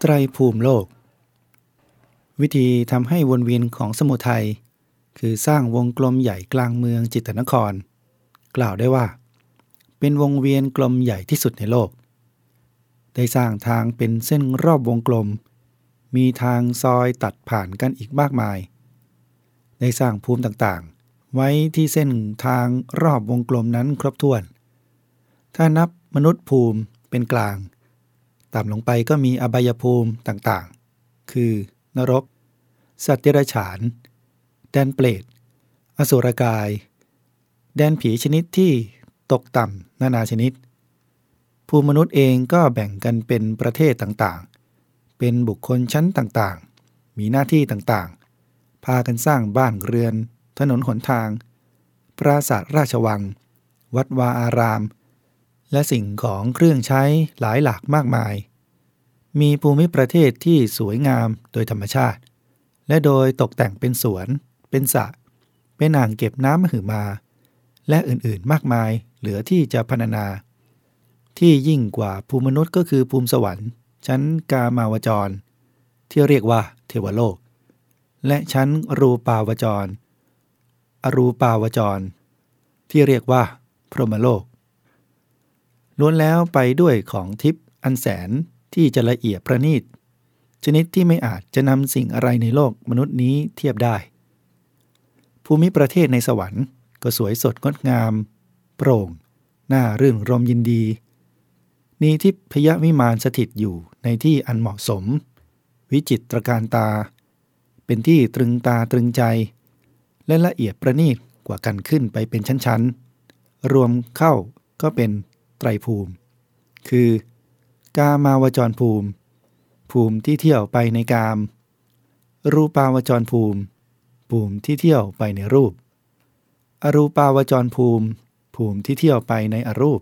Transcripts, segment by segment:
ไตรภูมิโลก วิธีทำให้วนเวียนของสมุทัยคือสร้างวงกลมใหญ่กลางเมืองจิตนคร กล่าวได้ว่า เป็นวงเวียนกลมใหญ่ที่สุดในโลก ได้สร้างทางเป็นเส้นรอบวงกลม มีทางซอยตัดผ่านกันอีกมากมาย ได้สร้างภูมิต่างๆ ไว้ที่เส้นทางรอบวงกลมนั้นครบถ้วน ถ้านับมนุษย์ภูมิเป็นกลาง ต่ำลงไปก็มีอบายภูมิต่างๆ คือนรก สัตว์เดรัจฉาน แดนเปรตอสุรกาย แดนผีชนิดที่ ตกต่ำนานาชนิด ภูมิมนุษย์เองก็แบ่งกันเป็นประเทศต่างๆ เป็นบุคคลชั้นต่างๆ มีหน้าที่ต่างๆ พากันสร้างบ้านเรือน ถนนหนทาง ปราสาทราชวัง วัดวาอาราม และสิ่งของเครื่องใช้หลายหลากมากมาย มีภูมิประเทศที่สวยงามโดยธรรมชาติ และโดยตกแต่งเป็นสวน เป็นสระเป็นอ่างเก็บน้ำมหึมา และอื่นๆมากมายเหลือที่จะพรรณนา ที่ยิ่งกว่าภูมิมนุษย์ก็คือภูมิสวรรค์ ชั้นกามาวจร ที่เรียกว่าเทวโลก และชั้นรูปาวจร อรูปาวจร ที่เรียกว่าพรหมโลกล้วนแล้วไปด้วยของทิพย์อันแสนที่จะละเอียดประณีต ชนิดที่ไม่อาจจะนำสิ่งอะไรในโลกมนุษย์นี้เทียบได้ ภูมิประเทศในสวรรค์ ก็สวยสดงดงาม โปร่ง น่ารื่นรมยินดีนีทิพยวิมานสถิตอยู่ในที่อันเหมาะสม วิจิตรการตา เป็นที่ตรึงตาตรึงใจ และละเอียดประณีตกว่ากันขึ้นไปเป็นชั้นๆ รวมเข้าก็เป็นไตรภูมิ คือกามาวจรภูมิ ภูมิที่เที่ยวไปในกาม รูปาวจรภูมิ ภูมิที่เที่ยวไปในรูป อรูปาวจรภูมิ ภูมิที่เที่ยวไปในอรูป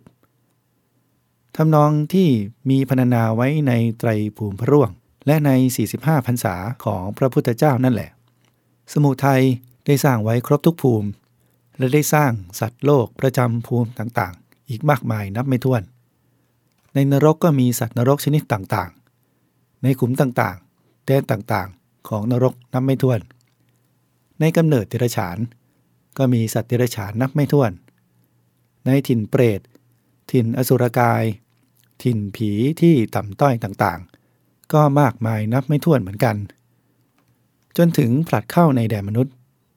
ทำนองที่มีพรรณนาไว้ในไตรภูมิพระร่วง และใน 45พรรษาของพระพุทธเจ้านั่นแหละ สมุทัยได้สร้างไว้ครบทุกภูมิ และได้สร้างสัตว์โลกประจำภูมิต่างๆ อีกมากมายนับไม่ถ้วน ในนรกก็มีสัตว์นรกชนิดต่างๆ ในขุมต่างๆแดนต่างๆ ของนรกนับไม่ถ้วน ในกำเนิดเดรัจฉาน ก็มีสัตว์เดรัจฉานนับไม่ถ้วน ในถิ่นเปรต ถิ่นอสุรกาย ถิ่นผีที่ต่ำต้อยต่างๆ ก็มากมายนับไม่ถ้วนเหมือนกัน จนถึงผลัดเข้าในแดนมนุษย์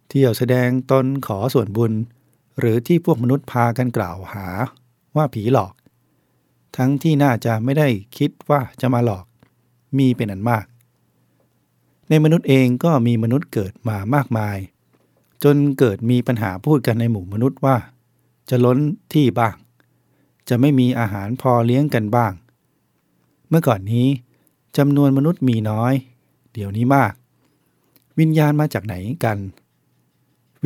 เที่ยวแสดงตนขอส่วนบุญ หรือที่พวกมนุษย์พากันกล่าวหาว่าผีหลอก ทั้งที่น่าจะไม่ได้คิดว่าจะมาหลอก มีเป็นอันมาก ในมนุษย์เองก็มีมนุษย์เกิดมามากมาย จนเกิดมีปัญหาพูดกันในหมู่มนุษย์ว่า จะล้นที่บ้าง จะไม่มีอาหารพอเลี้ยงกันบ้าง เมื่อก่อนนี้จำนวนมนุษย์มีน้อย เดี๋ยวนี้มาก วิญญาณมาจากไหนกัน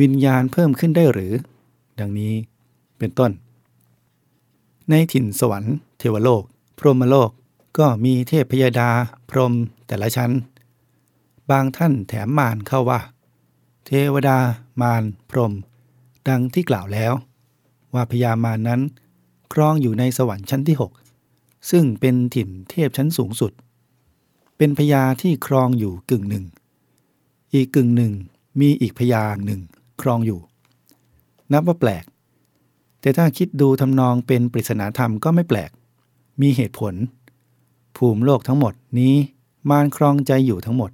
วิญญาณเพิ่มขึ้นได้หรือ ดังนี้เป็นต้น ในถิ่นสวรรค์เทวโลก พรหมโลกก็มีเทพพยดา พรหมแต่ละชั้น บางท่านแถมมารเข้าว่า เทวดามารพรหมดังที่กล่าวแล้ว ว่าพญามารนั้น ครองอยู่ในสวรรค์ชั้นที่ 6 ซึ่งเป็นถิ่นเทพชั้นสูงสุด เป็นพญาที่ครองอยู่กึ่งหนึ่ง อีกกึ่งหนึ่งมีอีกพญาหนึ่งครองอยู่ นับว่าแปลก แต่ถ้าคิดดูทำนองเป็นปริศนาธรรมก็ไม่แปลก มีเหตุผล ภูมิโลกทั้งหมดนี้มารครองใจอยู่ทั้งหมด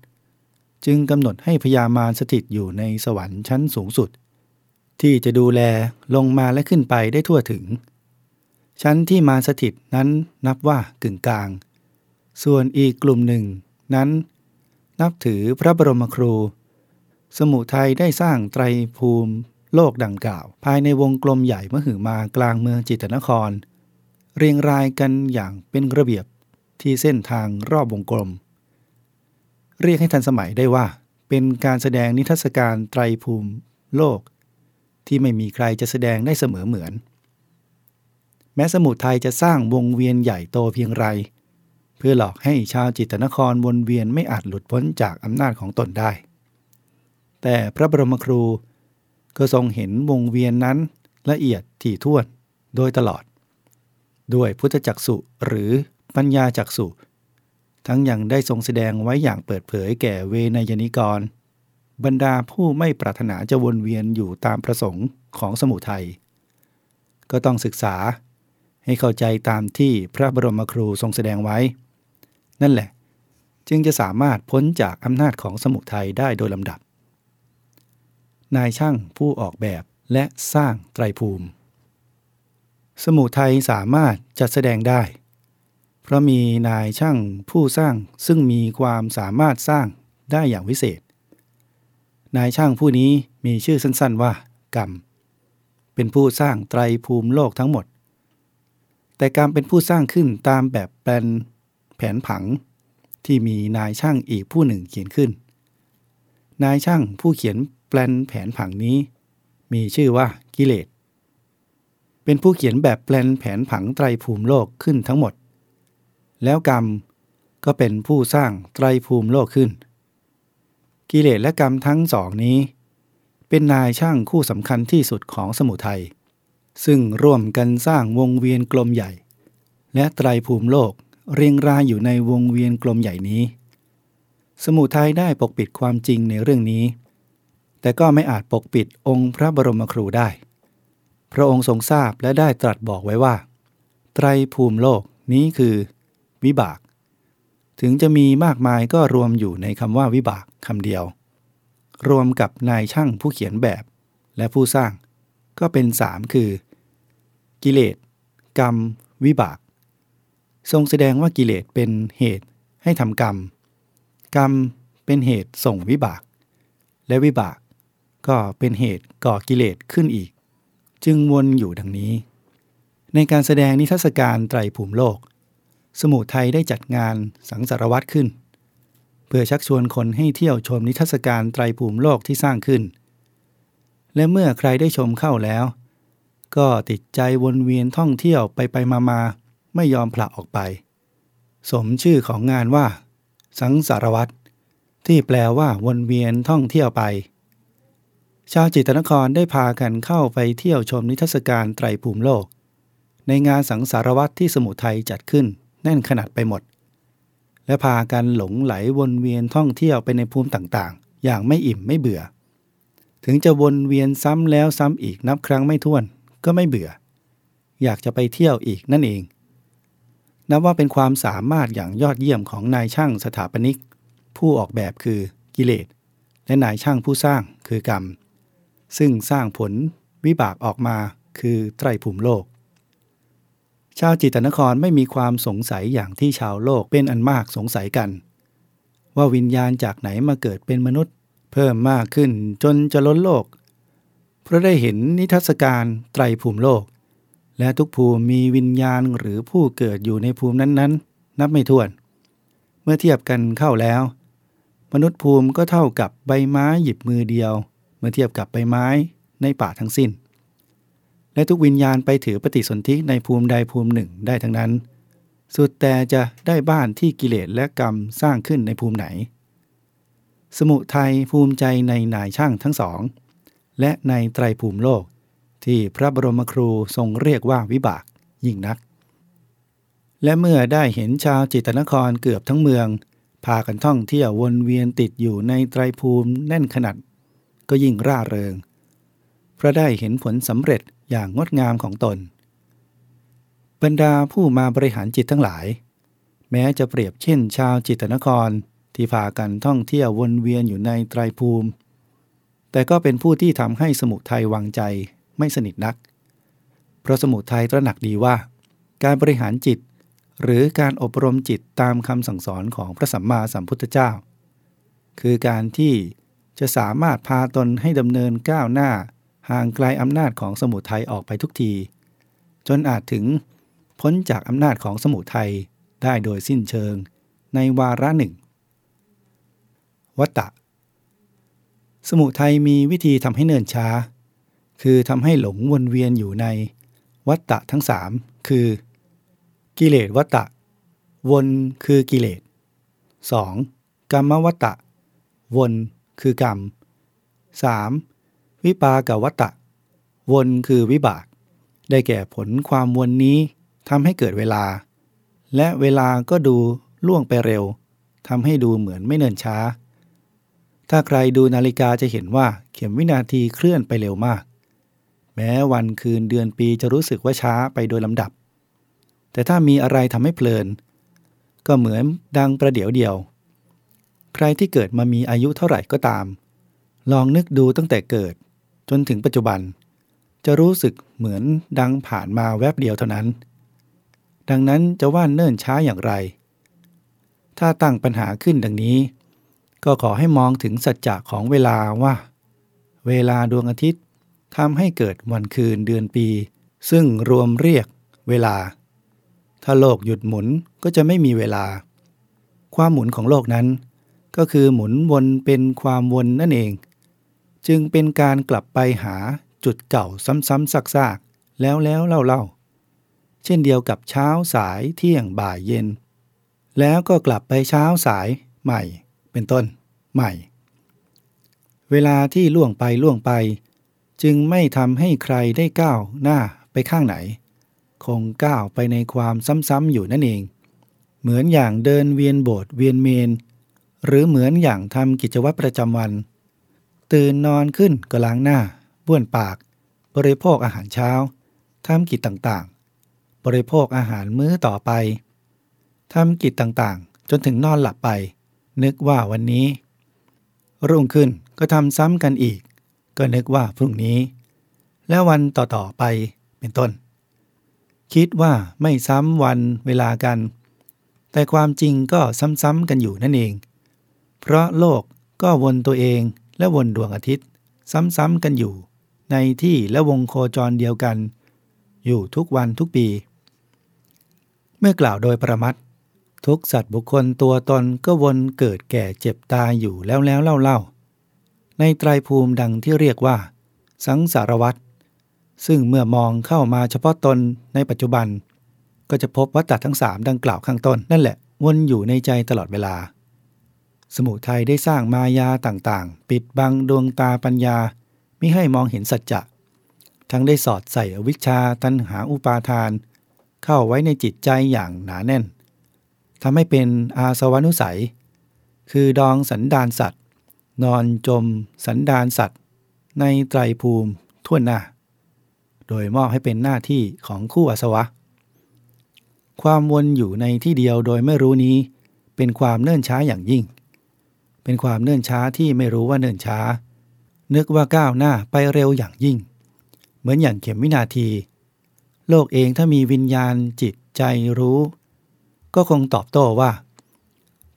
จึงกำหนดให้พญามารสถิตอยู่ในสวรรค์ชั้นสูงสุด ที่จะดูแลลงมาและขึ้นไปได้ทั่วถึง ชั้นที่มาสถิตนั้นนับว่ากึ่งกลาง ส่วนอีกกลุ่มหนึ่งนั้น นับถือพระบรมครู สมุทัยได้สร้างไตรภูมิ โลกดังกล่าว ภายในวงกลมใหญ่เมื่อหือมากลางเมืองจิตนคร เรียงรายกันอย่างเป็นระเบียบที่เส้นทางรอบวงกลม เรียกให้ทันสมัยได้ว่า เป็นการแสดงนิทรรศการไตรภูมิโลก ที่ไม่มีใครจะแสดงได้เสมอเหมือน แม้สมุทัยจะสร้างวงเวียนใหญ่โตเพียงไร เพื่อหลอกให้ชาวจิตนครวนเวียนไม่อาจหลุดพ้นจากอำนาจของตนได้ แต่พระบรมครูก็ทรงเห็นวงเวียนนั้นละเอียดถี่ถ้วนโดยตลอด ด้วยพุทธจักสุหรือปัญญาจักสุ ทั้งยังได้ทรงแสดงไว้อย่างเปิดเผยแก่เวนยนิกร บรรดาผู้ไม่ปรารถนาจะวนเวียนอยู่ตามประสงค์ของสมุทัยก็ต้องศึกษาให้เข้าใจตามที่พระบรมครูทรงแสดงไว้ นั่นแหละ จึงจะสามารถพ้นจากอำนาจของสมุทัยได้โดยลำดับ นายช่างผู้ออกแบบและสร้างไตรภูมิ สมุทัยสามารถจัดแสดงได้ พราะมีนายช่างผู้สร้างซึ่งมีความสามารถสร้างได้อย่างวิเศษ นายช่างผู้นี้มีชื่อสั้นๆว่า กรรม เป็นผู้สร้างไตรภูมิโลกทั้งหมด แต่การเป็นผู้สร้างขึ้นตามแบบแปลนแผนผัง ที่มีนายช่างอีกผู้หนึ่งเขียนขึ้น นายช่างผู้เขียนแปลนแผนผังนี้ มีชื่อว่ากิเลส เป็นผู้เขียนแบบแปลนแผนผังไตรภูมิโลกขึ้นทั้งหมด แล้วกรรมก็เป็นผู้สร้างไตรภูมิโลกขึ้น กิเลสและกรรมทั้งสองนี้ เป็นนายช่างคู่สำคัญที่สุดของสมุทัยซึ่งร่วมกันสร้างวงเวียนกลมใหญ่ และไตรภูมิโลกเรียงรายอยู่ในวงเวียนกลมใหญ่นี้ สมุทัยได้ปกปิดความจริงในเรื่องนี้ แต่ก็ไม่อาจปกปิดองค์พระบรมครูได้ พระองค์ทรงทราบและได้ตรัสบอกไว้ว่า ไตรภูมิโลกนี้คือ วิบาก ถึงจะมีมากมายก็รวมอยู่ในคำว่าวิบากคำเดียว รวมกับนายช่างผู้เขียนแบบ และผู้สร้าง ก็เป็นสามคือ กิเลสกรรม วิบาก ทรงแสดงว่ากิเลสเป็นเหตุให้ทำกรรม กรรมเป็นเหตุส่งวิบาก และวิบาก ก็เป็นเหตุก่อกิเลสขึ้นอีก จึงวนอยู่ดังนี้ ในการแสดงนิทรรศการไตรภูมิโลก สมุทัยได้จัดงานสังสารวัตรขึ้น เพื่อชักชวนคนให้เที่ยวชมนิทรรศการไตรภูมิโลกที่สร้างขึ้น และเมื่อใครได้ชมเข้าแล้ว ก็ติดใจวนเวียนท่องเที่ยวไปไปมามาไม่ยอมผละออกไป สมชื่อของงานว่า สังสารวัตรที่แปลว่าวนเวียนท่องเที่ยวไป ชาวจิตนครได้พากันเข้าไปเที่ยวชมนิทรรศการไตรภูมิโลก ในงานสังสารวัตรที่สมุทัยจัดขึ้น แน่นขนาดไปหมด และพากันหลงไหลวนเวียนท่องเที่ยวไปในภูมิต่างๆ อย่างไม่อิ่มไม่เบื่อ ถึงจะวนเวียนซ้ำแล้วซ้ำอีกนับครั้งไม่ถ้วนก็ไม่เบื่อ อยากจะไปเที่ยวอีกนั่นเอง นับว่าเป็นความสามารถอย่างยอดเยี่ยมของนายช่างสถาปนิก ผู้ออกแบบคือกิเลสและนายช่างผู้สร้างคือกรรม ซึ่งสร้างผลวิบากออกมาคือไตรภูมิโลก ชาวจิตนครไม่มีความสงสัยอย่างที่ชาวโลกเป็นอันมากสงสัยกัน ว่าวิญญาณจากไหนมาเกิดเป็นมนุษย์ เพิ่มมากขึ้นจนจะล้นโลก เพราะได้เห็นนิทรรศการไตรภูมิโลก และทุกภูมิมีวิญญาณหรือผู้เกิดอยู่ในภูมินั้นๆ นับไม่ถ้วน เมื่อเทียบกันเข้าแล้ว มนุษย์ภูมิก็เท่ากับใบไม้หยิบมือเดียว เมื่อเทียบกับใบไม้ในป่าทั้งสิ้น และทุกวิญญาณไปถือปฏิสนธิในภูมิใดภูมิหนึ่งได้ทั้งนั้น สุดแต่จะได้บ้านที่กิเลสและกรรมสร้างขึ้นในภูมิไหน สมุทัยภูมิใจในนายช่างทั้งสอง และในไตรภูมิโลก ที่พระบรมครูทรงเรียกว่าวิบากยิ่งนัก และเมื่อได้เห็นชาวจิตนครเกือบทั้งเมือง พากันท่องเที่ยววนเวียนติดอยู่ในไตรภูมิแน่นขนาดก็ยิ่งร่าเริง เพราะได้เห็นผลสำเร็จ อย่างงดงามของตน บรรดาผู้มาบริหารจิตทั้งหลาย แม้จะเปรียบเช่นชาวจิตนครที่พากันท่องเที่ยววนเวียนอยู่ในไตรภูมิ แต่ก็เป็นผู้ที่ทำให้สมุทัยวางใจไม่สนิทนัก เพราะสมุทัยตระหนักดีว่า การบริหารจิต หรือการอบรมจิตตามคำสั่งสอนของพระสัมมาสัมพุทธเจ้า คือการที่จะสามารถพาตนให้ดำเนินก้าวหน้า ห่างไกลอำนาจของสมุทัยออกไปทุกที จนอาจถึงพ้นจากอำนาจของสมุทัยได้โดยสิ้นเชิงในวาระหนึ่ง วัตตะ สมุทัยมีวิธีทำให้เนินช้า คือทำให้หลงวนเวียนอยู่ในวัตตะทั้งสามคือ กิเลสวัตตะ วนคือกิเลส 2. กรรมวัตตะ วนคือกรรม 3. วิปากวัตตะ วนคือวิบาก ได้แก่ผลความวนนี้ทำให้เกิดเวลา และเวลาก็ดูล่วงไปเร็วทำให้ดูเหมือนไม่เนินช้า ถ้าใครดูนาฬิกาจะเห็นว่าเข็มวินาทีเคลื่อนไปเร็วมาก แม้วันคืนเดือนปีจะรู้สึกว่าช้าไปโดยลำดับ แต่ถ้ามีอะไรทำให้เพลิน ก็เหมือนดังประเดี๋ยวเดียว ใครที่เกิดมามีอายุเท่าไหร่ก็ตาม ลองนึกดูตั้งแต่เกิด จนถึงปัจจุบัน จะรู้สึกเหมือนดังผ่านมาแวบเดียวเท่านั้น ดังนั้นจะว่าเนิ่นช้าอย่างไร ถ้าตั้งปัญหาขึ้นดังนี้ ก็ขอให้มองถึงสัจจะของเวลาว่า เวลาดวงอาทิตย์ทำให้เกิดวันคืนเดือนปี ซึ่งรวมเรียกเวลา ถ้าโลกหยุดหมุนก็จะไม่มีเวลา ความหมุนของโลกนั้น ก็คือหมุนวนเป็นความวนนั่นเอง จึงเป็นการกลับไปหาจุดเก่าซ้ำๆซากๆ แล้วแล้วเล่าๆ เช่นเดียวกับเช้าสายเที่ยงบ่ายเย็น แล้วก็กลับไปเช้าสายใหม่ เป็นต้นใหม่ เวลาที่ล่วงไปล่วงไป จึงไม่ทำให้ใครได้ก้าวหน้าไปข้างไหน คงก้าวไปในความซ้ำๆอยู่นั่นเอง เหมือนอย่างเดินเวียนโบสถ์เวียนเมน หรือเหมือนอย่างทำกิจวัตรประจำวัน ตื่นนอนขึ้นก็ล้างหน้าบ้วนปาก บริโภคอาหารเช้าทำกิจต่างๆ บริโภคอาหารมื้อต่อไปทำกิจต่างๆ จนถึงนอนหลับไป นึกว่าวันนี้ รุ่งขึ้นก็ทำซ้ำกันอีก ก็นึกว่าพรุ่งนี้ และวันต่อๆไปเป็นต้น คิดว่าไม่ซ้ำวันเวลากัน แต่ความจริงก็ซ้ำๆกันอยู่นั่นเอง เพราะโลกก็วนตัวเอง และวนดวงอาทิตย์ ซ้ำๆกันอยู่ ในที่และวงโคจรเดียวกัน อยู่ทุกวันทุกปี เมื่อกล่าวโดยประมัดทุกสัตว์บุคคลตัวตนก็วนเกิดแก่เจ็บตายอยู่แล้วแล้วเล่าเล่าในไตรภูมิดังที่เรียกว่า สังสารวัตรซึ่งเมื่อมองเข้ามาเฉพาะตนในปัจจุบัน ก็จะพบวัตถทั้งสามดังกล่าวข้างต้นนั่นแหละวนอยู่ในใจตลอดเวลา สมุทัยได้สร้างมายาต่างๆ ปิดบังดวงตาปัญญามิให้มองเห็นสัจจะ ทั้งได้สอดใส่อวิชชาตันหาอุปาทาน เข้าไว้ในจิตใจอย่างหนาแน่นทำให้เป็นอาสวนุสัย คือดองสันดานสัตว์ นอนจมสันดานสัตว์ ในไตรภูมิทั่วหน้า โดยมอบให้เป็นหน้าที่ของคู่อาสวะ ความวนอยู่ในที่เดียวโดยไม่รู้นี้ เป็นความเนิ่นช้าอย่างยิ่ง เป็นความเนิ่นช้าที่ไม่รู้ว่าเนิ่นช้า นึกว่าก้าวหน้าไปเร็วอย่างยิ่ง เหมือนอย่างเข็มวินาที โลกเองถ้ามีวิญญาณจิตใจรู้ ก็คงตอบโต้ว่า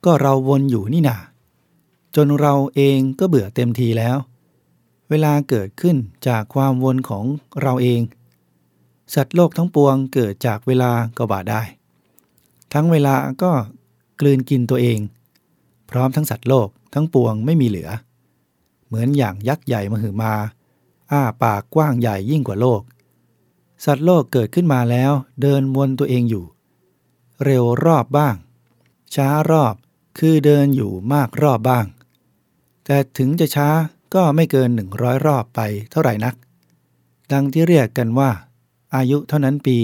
ก็เราวนอยู่นี่นาจนเราเองก็เบื่อเต็มทีแล้ว เวลาเกิดขึ้นจากความวนของเราเอง สัตว์โลกทั้งปวงเกิดจากเวลาก็บ่าได้ ทั้งเวลาก็กลืนกินตัวเอง พร้อมทั้งสัตว์โลกทั้งปวงไม่มีเหลือ เหมือนอย่างยักษ์ใหญ่มหึมา อ้าปากกว้างใหญ่ยิ่งกว่าโลก สัตว์โลกเกิดขึ้นมาแล้วเดินวนตัวเองอยู่ เร็วรอบบ้าง ช้ารอบคือเดินอยู่มากรอบบ้าง แต่ถึงจะช้าก็ไม่เกินหนึ่งร้อยรอบไปเท่าไหร่นัก ดังที่เรียกกันว่า อายุเท่านั้นปี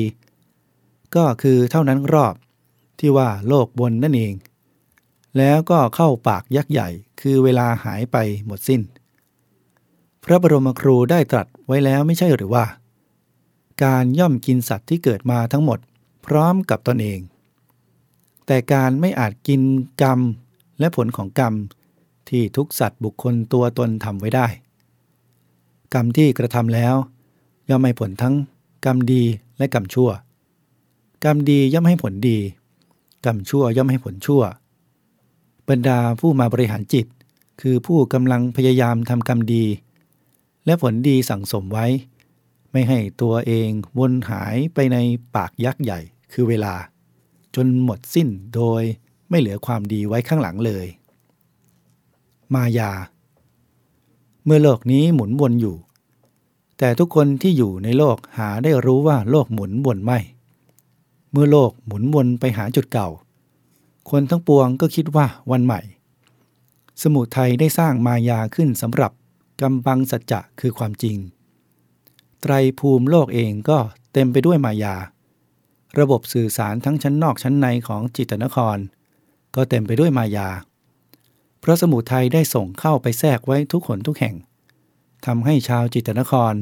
ก็คือเท่านั้นรอบที่ว่าโลกบนนั่นเอง แล้วก็เข้าปากยักษ์ใหญ่ คือเวลาหายไปหมดสิ้น พระบรมครูได้ตรัสไว้แล้วไม่ใช่หรือว่า การย่อมกินสัตว์ที่เกิดมาทั้งหมด พร้อมกับตนเอง แต่การไม่อาจกินกรรมและผลของกรรม ที่ทุกสัตว์บุคคลตัวตนทำไว้ได้ กรรมที่กระทำแล้ว ย่อมให้ผลทั้งกรรมดีและกรรมชั่ว กรรมดีย่อมให้ผลดี กรรมชั่วย่อมให้ผลชั่ว บรรดาผู้มาบริหารจิต คือผู้กำลังพยายามทำกรรมดี และผลดีสั่งสมไว้ ไม่ให้ตัวเองวนหายไปในปากยักษ์ใหญ่คือเวลา จนหมดสิ้นโดยไม่เหลือความดีไว้ข้างหลังเลย มายา เมื่อโลกนี้หมุนวนอยู่ แต่ทุกคนที่อยู่ในโลกหาได้รู้ว่าโลกหมุนวนไม่ เมื่อโลกหมุนวนไปหาจุดเก่า คนทั้งปวงก็คิดว่าวันใหม่ สมุทัยได้สร้างมายาขึ้นสำหรับกำบังสัจจะคือความจริง ไตรภูมิโลกเองก็เต็มไปด้วยมายา ระบบสื่อสารทั้งชั้นนอกชั้นในของจิตนคร ก็เต็มไปด้วยมายา เพราะสมุทัยได้ส่งเข้าไปแทรกไว้ทุกคนทุกแห่งทำให้ชาวจิตนคร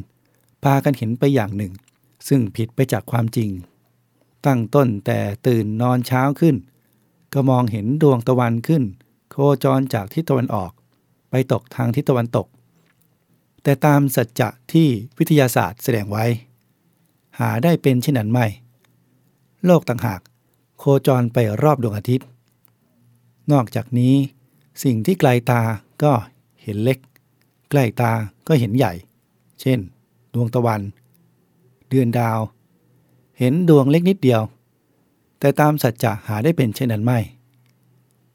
พากันเห็นไปอย่างหนึ่ง ซึ่งผิดไปจากความจริง ตั้งต้นแต่ตื่นนอนเช้าขึ้น ก็มองเห็นดวงตะวันขึ้น โคจรจากทิศตะวันออก ไปตกทางทิศตะวันตก แต่ตามสัจจะที่วิทยาศาสตร์แสดงไว้ หาได้เป็นเช่นนั้นไม่ โลกต่างหากโคจรไปรอบดวงอาทิตย์ นอกจากนี้ สิ่งที่ไกลตาก็เห็นเล็ก ใกล้ตาก็เห็นใหญ่ เช่น ดวงตะวัน เดือนดาว เห็นดวงเล็กนิดเดียว แต่ตามสัจจะหาได้เป็นเช่นนั้นไม่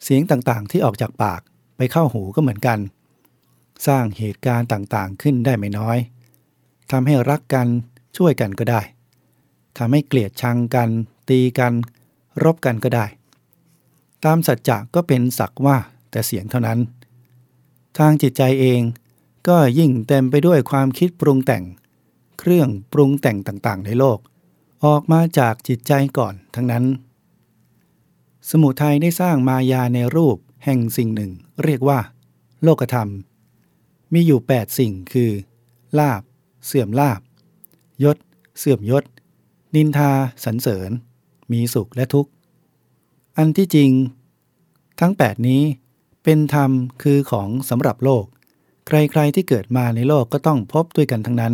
เสียงต่างๆที่ออกจากปากไปเข้าหูก็เหมือนกัน สร้างเหตุการณ์ต่างๆขึ้นได้ไม่น้อยทำให้รักกันช่วยกันก็ได้ทำให้เกลียดชังกัน ตีกัน รบกันก็ได้ ตามสัจจะก็เป็นสักว่าแต่เสียงเท่านั้น ทางจิตใจเองก็ยิ่งเต็มไปด้วยความคิดปรุงแต่ง เครื่องปรุงแต่งต่างๆ ในโลก ออกมาจากจิตใจก่อนทั้งนั้น สมุทัยได้สร้างมายาในรูปแห่งสิ่งหนึ่ง เรียกว่า โลกธรรม มีอยู่ 8 สิ่งคือ ลาบ เสื่อมลาบ ยศ เสื่อมยศ นินทาสรรเสริญ มีสุขและทุกข์ อันที่จริง ทั้ง 8 นี้เป็นธรรมคือของสำหรับโลก ใครๆที่เกิดมาในโลกก็ต้องพบด้วยกันทั้งนั้น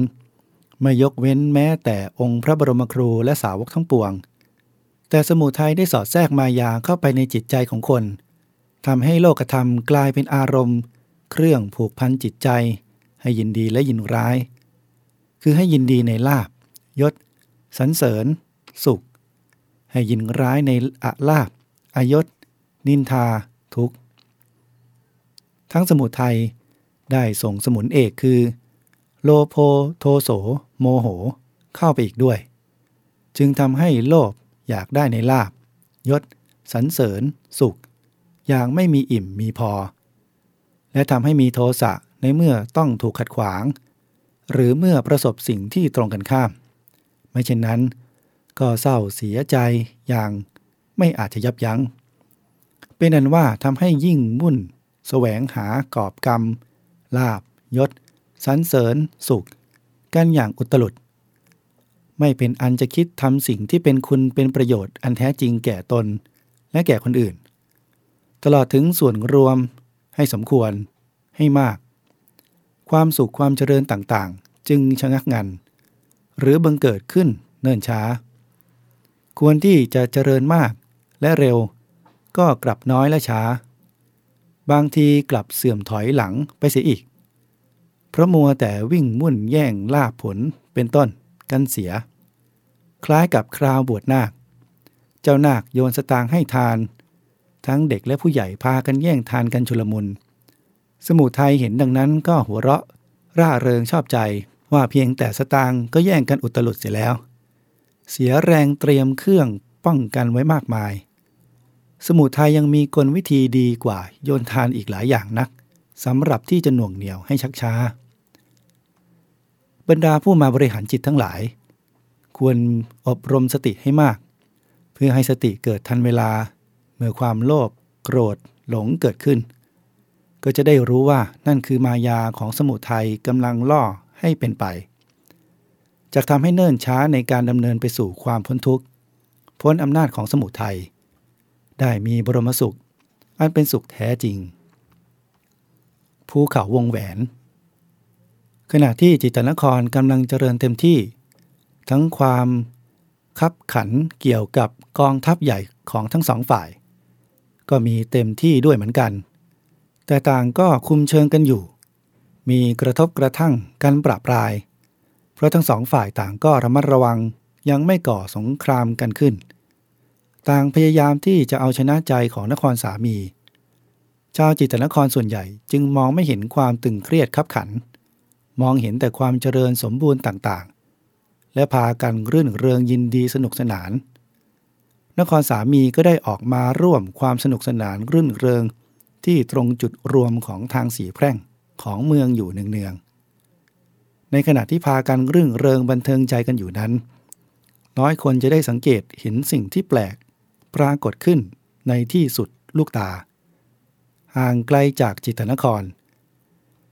ไม่ยกเว้นแม้แต่องค์พระบรมครูและสาวกทั้งปวง แต่สมุทัยได้สอดแทรกมายาเข้าไปในจิตใจของคนทำให้โลกธรรมกลายเป็นอารมณ์ เครื่องผูกพันจิตใจ ให้ยินดีและยินร้าย คือให้ยินดีในลาบยศสรรเสริญ สุข ให้ยินร้ายในอาลาบอายศ นินทา ทุกข์ ทั้งสมุทัยได้ส่งสมุนเอกคือ โลโพโทโส โมโหเข้าไปอีกด้วย จึงทำให้โลภอยากได้ในลาบยศสรรเสริญ สุข อย่างไม่มีอิ่มมีพอ และทำให้มีโทสะในเมื่อต้องถูกขัดขวาง หรือเมื่อประสบสิ่งที่ตรงกันข้าม ไม่เช่นนั้น ก็เศร้าเสียใจอย่างไม่อาจจะยับยัง้ง เป็นอันว่าทำให้ยิ่งมุ่น แสวงหากอบกรรม ลาบยศสรรเสริญ สุข กันอย่างอุตลุด ไม่เป็นอันจะคิดทำสิ่งที่เป็นคุณเป็นประโยชน์อันแท้จริงแก่ตนและแก่คนอื่น ตลอดถึงส่วนรวม ให้สมควร ให้มาก ความสุขความเจริญต่างๆ จึงชะงักงัน หรือบังเกิดขึ้นเนิ่นช้า ควรที่จะเจริญมากและเร็วก็กลับน้อยและช้า บางทีกลับเสื่อมถอยหลังไปเสียอีก เพราะมัวแต่วิ่งมุ่นแย่งลาบผลเป็นต้นกันเสีย คล้ายกับคราวบวชนาค เจ้านาคโยนสตางค์ให้ทาน ทั้งเด็กและผู้ใหญ่พากันแย่งทานกันชุลมุน สมุทัยเห็นดังนั้นก็หัวเราะ ร่าเริงชอบใจว่าเพียงแต่สตางค์ก็แย่งกันอุตลุดเสียแล้ว เสียแรงเตรียมเครื่องป้องกันไว้มากมาย สมุทัยยังมีกลวิธีดีกว่าโยนทานอีกหลายอย่างนัก สำหรับที่จะหน่วงเหนียวให้ชักช้า บรรดาผู้มาบริหารจิตทั้งหลาย ควรอบรมสติให้มาก เพื่อให้สติเกิดทันเวลา เมื่อความโลภโกรธหลงเกิดขึ้น ก็จะได้รู้ว่านั่นคือมายาของสมุทัยกำลังล่อให้เป็นไปจะทำให้เนิ่นช้าในการดำเนินไปสู่ความพ้นทุกข์ พ้นอำนาจของสมุทัยได้มีบรมสุข อันเป็นสุขแท้จริง ภูเขาวงแหวน ขณะที่จิตนครกำลังเจริญเต็มที่ ทั้งความคับขันเกี่ยวกับกองทัพใหญ่ของทั้งสองฝ่าย ก็มีเต็มที่ด้วยเหมือนกัน แต่ต่างก็คุมเชิงกันอยู่ มีกระทบกระทั่งกันปราบปราย เพราะทั้งสองฝ่ายต่างก็ระมัดระวังยังไม่ก่อสงครามกันขึ้น ต่างพยายามที่จะเอาชนะใจของนครสามี ชาวจิตนครส่วนใหญ่จึงมองไม่เห็นความตึงเครียดขับขัน มองเห็นแต่ความเจริญสมบูรณ์ต่างๆ และพากันรื่นเริงยินดีสนุกสนาน นครสามีก็ได้ออกมาร่วมความสนุกสนานรื่นเริงที่ตรงจุดรวมของทางสีแพร่งของเมืองอยู่เนืองๆในขณะที่พากันรื่นเริงบันเทิงใจกันอยู่นั้น น้อยคนจะได้สังเกตเห็นสิ่งที่แปลก ปรากฏขึ้นในที่สุดลูกตา ห่างไกลจากจิตนคร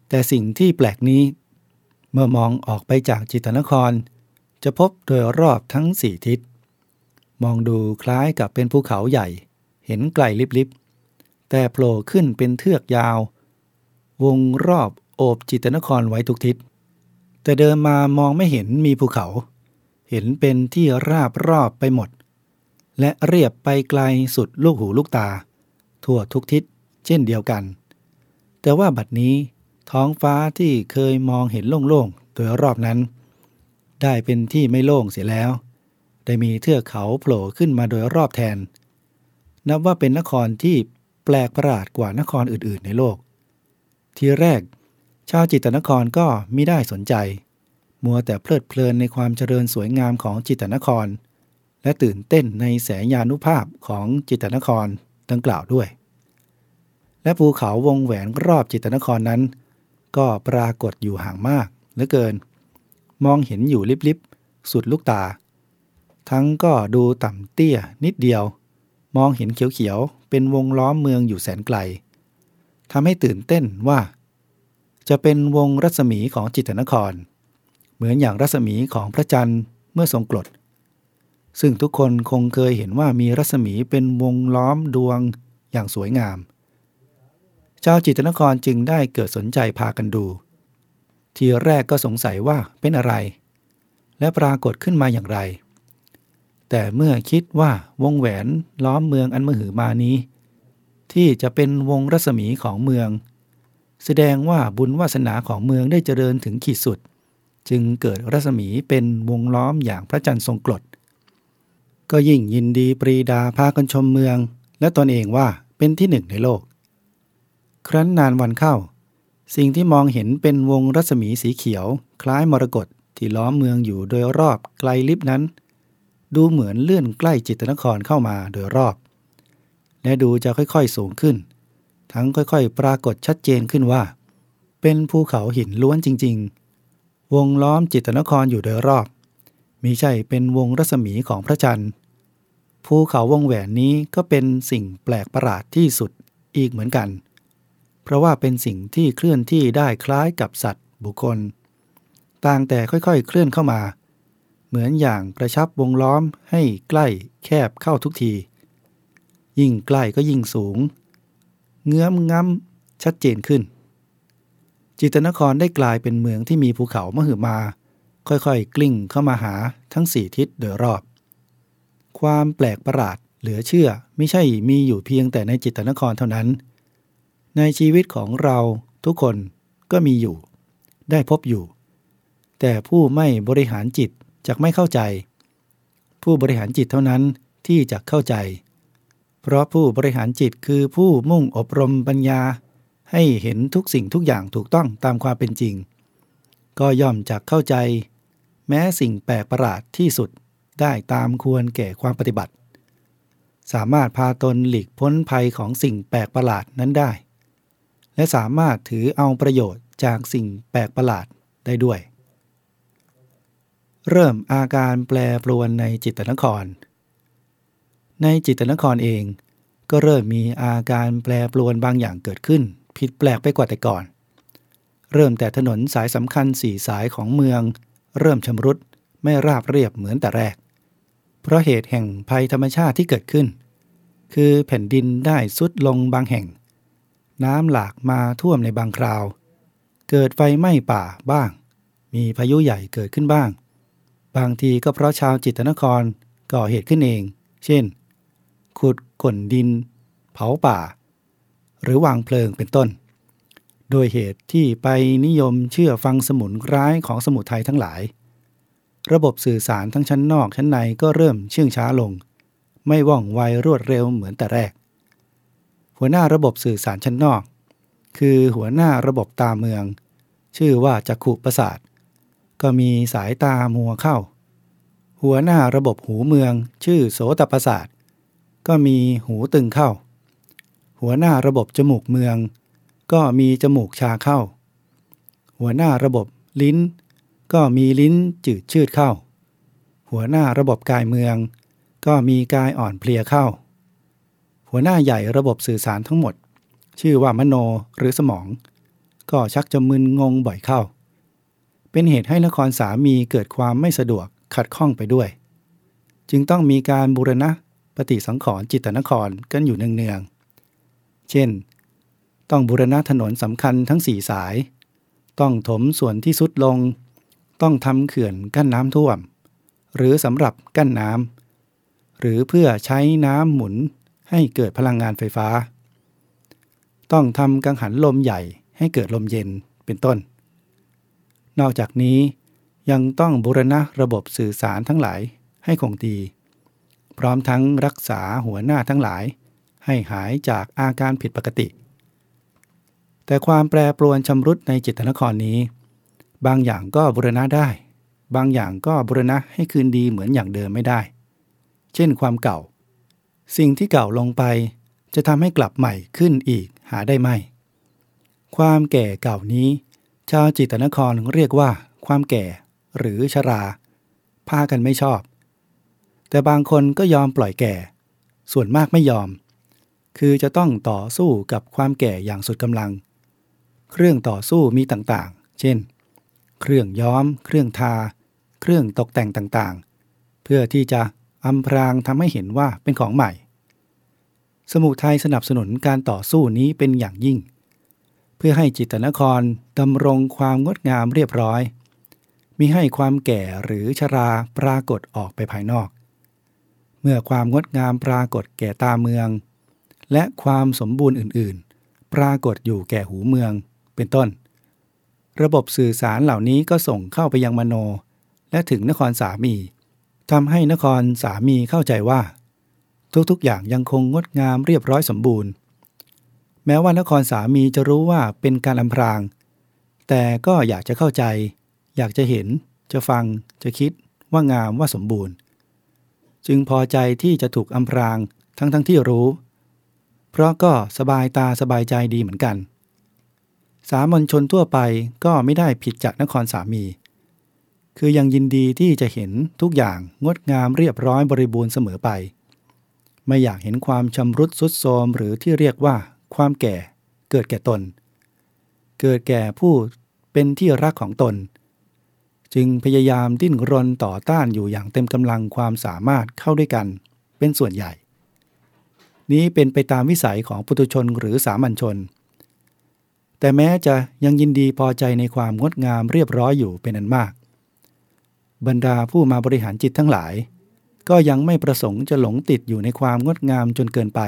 แต่สิ่งที่แปลกนี้ เมื่อมองออกไปจากจิตนคร จะพบโดยรอบทั้งสี่ทิศ มองดูคล้ายกับเป็นภูเขาใหญ่ เห็นไกลลิบๆ แต่โผล่ขึ้นเป็นเทือกยาว วงรอบโอบจิตนครไว้ทุกทิศ แต่เดินมามองไม่เห็นมีภูเขา เห็นเป็นที่ราบรอบไปหมด และเรียบไปไกลสุดลูกหูลูกตา ทั่วทุกทิศ เช่นเดียวกัน แต่ว่าบัดนี้ท้องฟ้าที่เคยมองเห็นโล่งๆโดยรอบนั้น ได้เป็นที่ไม่โล่งเสียแล้ว ได้มีเทือกเขาโผล่ขึ้นมาโดยรอบแทน นับว่าเป็นนครที่แปลกประหลาดกว่านครอื่นๆ ในโลก ทีแรก ชาวจิตตนครก็มิได้สนใจ มัวแต่เพลิดเพลินในความเจริญสวยงามของจิตตนคร และตื่นเต้นในแสยานุภาพของจิตตนครดังกล่าวด้วย และภูเขาวงแหวนรอบจิตนครนั้น ก็ปรากฏอยู่ห่างมากเหลือเกิน มองเห็นอยู่ลิบๆ สุดลูกตา ทั้งก็ดูต่ำเตี้ยนิดเดียว มองเห็นเขียวๆ เป็นวงล้อมเมืองอยู่แสนไกลทำให้ตื่นเต้นว่า จะเป็นวงรัศมีของจิตตนคร เหมือนอย่างรัศมีของพระจันทร์เมื่อทรงกรดซึ่งทุกคนคงเคยเห็นว่ามีรัศมีเป็นวงล้อมดวงอย่างสวยงาม ชาวจิตนครจึงได้เกิดสนใจพากันดู ทีแรกก็สงสัยว่าเป็นอะไร และปรากฏขึ้นมาอย่างไร แต่เมื่อคิดว่าวงแหวนล้อมเมืองอันมหือมานี้ ที่จะเป็นวงรัศมีของเมือง แสดงว่าบุญวาสนาของเมืองได้เจริญถึงขีดสุด จึงเกิดรัศมีเป็นวงล้อมอย่างพระจันทร์ทรงกรดก็ยิ่งยินดีปรีดาพากันชมเมือง และตนเองว่าเป็นที่หนึ่งในโลก ครั้นนานวันเข้า สิ่งที่มองเห็นเป็นวงรัศมีสีเขียว คล้ายมรกตที่ล้อมเมืองอยู่โดยรอบไกลลิบนั้น ดูเหมือนเลื่อนใกล้จิตนครเข้ามาโดยรอบ และดูจะค่อยๆสูงขึ้น ทั้งค่อยๆ ปรากฏชัดเจนขึ้นว่า เป็นภูเขาหินล้วนจริง ๆ วงล้อมจิตนครอยู่โดยรอบ มิใช่เป็นวงรัศมีของพระจันทร์ภูเขาวงแหวนนี้ก็เป็นสิ่งแปลกประหลาดที่สุดอีกเหมือนกัน เพราะว่าเป็นสิ่งที่เคลื่อนที่ได้คล้ายกับสัตว์บุคคล ต่างแต่ค่อยๆ เคลื่อนเข้ามา เหมือนอย่างกระชับวงล้อมให้ใกล้แคบเข้าทุกที ยิ่งใกล้ก็ยิ่งสูง เงื้อมง้ำชัดเจนขึ้น จิตนครได้กลายเป็นเมืองที่มีภูเขามหึมา ค่อยๆ กลิ้งเข้ามาหาทั้งสี่ทิศโดยรอบ ความแปลกประหลาดเหลือเชื่อไม่ใช่มีอยู่เพียงแต่ในจิตนครเท่านั้น ในชีวิตของเราทุกคนก็มีอยู่ ได้พบอยู่ แต่ผู้ไม่บริหารจิตจะไม่เข้าใจ ผู้บริหารจิตเท่านั้นที่จะเข้าใจ เพราะผู้บริหารจิตคือผู้มุ่งอบรมปัญญา ให้เห็นทุกสิ่งทุกอย่างถูกต้องตามความเป็นจริง ก็ย่อมจะเข้าใจ แม้สิ่งแปลกประหลาดที่สุดได้ตามควรแก่ความปฏิบัติ สามารถพาตนหลีกพ้นภัยของสิ่งแปลกประหลาดนั้นได้ และสามารถถือเอาประโยชน์จากสิ่งแปลกประหลาดได้ด้วย เริ่มอาการแปรปรวนในจิตนคร ในจิตนครเองก็เริ่มมีอาการแปรปรวนบางอย่างเกิดขึ้น ผิดแปลกไปกว่าแต่ก่อน เริ่มแต่ถนนสายสำคัญสี่สายของเมือง เริ่มชำรุดไม่ราบเรียบเหมือนแต่แรก เพราะเหตุแห่งภัยธรรมชาติที่เกิดขึ้น คือแผ่นดินได้ซุดลงบางแห่ง น้ำหลากมาท่วมในบางคราว เกิดไฟไหม้ป่าบ้าง มีพายุใหญ่เกิดขึ้นบ้าง บางทีก็เพราะชาวจิตนครก่อเหตุขึ้นเอง เช่น ขุดก่นดิน เผาป่า หรือวางเพลิงเป็นต้น โดยเหตุที่ไปนิยมเชื่อฟังสมุนร้ายของสมุทไทยทั้งหลาย ระบบสื่อสารทั้งชั้นนอกชั้นในก็เริ่มเชื่องช้าลง ไม่ว่องไวรวดเร็วเหมือนแต่แรก หัวหน้าระบบสื่อสารชั้นนอก คือหัวหน้าระบบตาเมือง ชื่อว่าจักขุประสาท ก็มีสายตามัวเข้า หัวหน้าระบบหูเมือง ชื่อโสตประสาท ก็มีหูตึงเข้า หัวหน้าระบบจมูกเมือง ก็มีจมูกชาเข้า หัวหน้าระบบลิ้น ก็มีลิ้นจืดชืดเข้า หัวหน้าระบบกายเมือง ก็มีกายอ่อนเพลียเข้า หัวหน้าใหญ่ระบบสื่อสารทั้งหมด ชื่อว่ามโนหรือสมอง ก็ชักจะมึนงงบ่อยเข้า เป็นเหตุให้นครสามีเกิดความไม่สะดวกขัดข้องไปด้วย จึงต้องมีการบูรณะปฏิสังขรณ์จิตนครกันอยู่เนืองๆ เช่น ต้องบูรณะถนนสำคัญทั้งสี่สาย ต้องถมส่วนที่สุดลง ต้องทำเขื่อนกั้นน้ำท่วม หรือสำหรับกั้นน้ำหรือเพื่อใช้น้ำหมุน ให้เกิดพลังงานไฟฟ้า ต้องทำกังหันลมใหญ่ให้เกิดลมเย็นเป็นต้น นอกจากนี้ยังต้องบูรณะระบบสื่อสารทั้งหลายให้คงดี พร้อมทั้งรักษาหัวหน้าทั้งหลาย ให้หายจากอาการผิดปกติ แต่ความแปรปรวนชำรุดในจิตนครนี้ บางอย่างก็บูรณะได้ บางอย่างก็บูรณะให้คืนดีเหมือนอย่างเดิมไม่ได้ เช่นความเก่า สิ่งที่เก่าลงไป จะทำให้กลับใหม่ขึ้นอีกหาได้ไหมความแก่เก่านี้ ชาวจิตนครเรียกว่า ความแก่ หรือชรา พากันไม่ชอบ แต่บางคนก็ยอมปล่อยแก่ ส่วนมากไม่ยอม คือจะต้องต่อสู้กับความแก่อย่างสุดกำลัง เครื่องต่อสู้มีต่างๆ เช่น เครื่องย้อม เครื่องทา เครื่องตกแต่งต่างๆ เพื่อที่จะ อำพรางทำให้เห็นว่าเป็นของใหม่ สมุทัยสนับสนุนการต่อสู้นี้เป็นอย่างยิ่ง เพื่อให้จิตนครดำรงความงดงามเรียบร้อยมิให้ความแก่หรือชราปรากฏออกไปภายนอก เมื่อความงดงามปรากฏแก่ตาเมือง และความสมบูรณ์อื่นๆ ปรากฏอยู่แก่หูเมือง เป็นต้น ระบบสื่อสารเหล่านี้ก็ส่งเข้าไปยังมโน และถึงนครสามี ทำให้นครสามีเข้าใจว่า ทุกๆอย่างยังคงงดงามเรียบร้อยสมบูรณ์ แม้ว่านครสามีจะรู้ว่าเป็นการอำพราง แต่ก็อยากจะเข้าใจ อยากจะเห็น จะฟัง จะคิดว่างามว่าสมบูรณ์ จึงพอใจที่จะถูกอำพรางทั้งทั้งที่รู้ เพราะก็สบายตาสบายใจดีเหมือนกัน สามัญชนทั่วไปก็ไม่ได้ผิดจากนครสามี คือยังยินดีที่จะเห็นทุกอย่างงดงามเรียบร้อยบริบูรณ์เสมอไป ไม่อยากเห็นความชำรุดสุดโทรมหรือที่เรียกว่า ความแก่ เกิดแก่ตน เกิดแก่ผู้เป็นที่รักของตน จึงพยายามดิ้นรนต่อต้านอยู่อย่างเต็มกำลังความสามารถเข้าด้วยกัน เป็นส่วนใหญ่ นี้เป็นไปตามวิสัยของปุถุชนหรือสามัญชน แต่แม้จะยังยินดีพอใจในความงดงามเรียบร้อยอยู่เป็นอันมาก บรรดาผู้มาบริหารจิตทั้งหลาย ก็ยังไม่ประสงค์จะหลงติดอยู่ในความงดงามจนเกินไป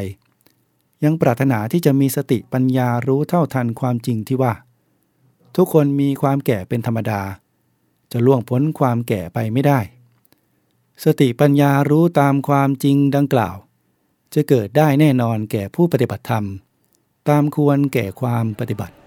ยังปรารถนาที่จะมีสติปัญญารู้เท่าทันความจริงที่ว่า ทุกคนมีความแก่เป็นธรรมดา จะล่วงพ้นความแก่ไปไม่ได้ สติปัญญารู้ตามความจริงดังกล่าว จะเกิดได้แน่นอนแก่ผู้ปฏิบัติธรรม ตามควรแก่ความปฏิบัติ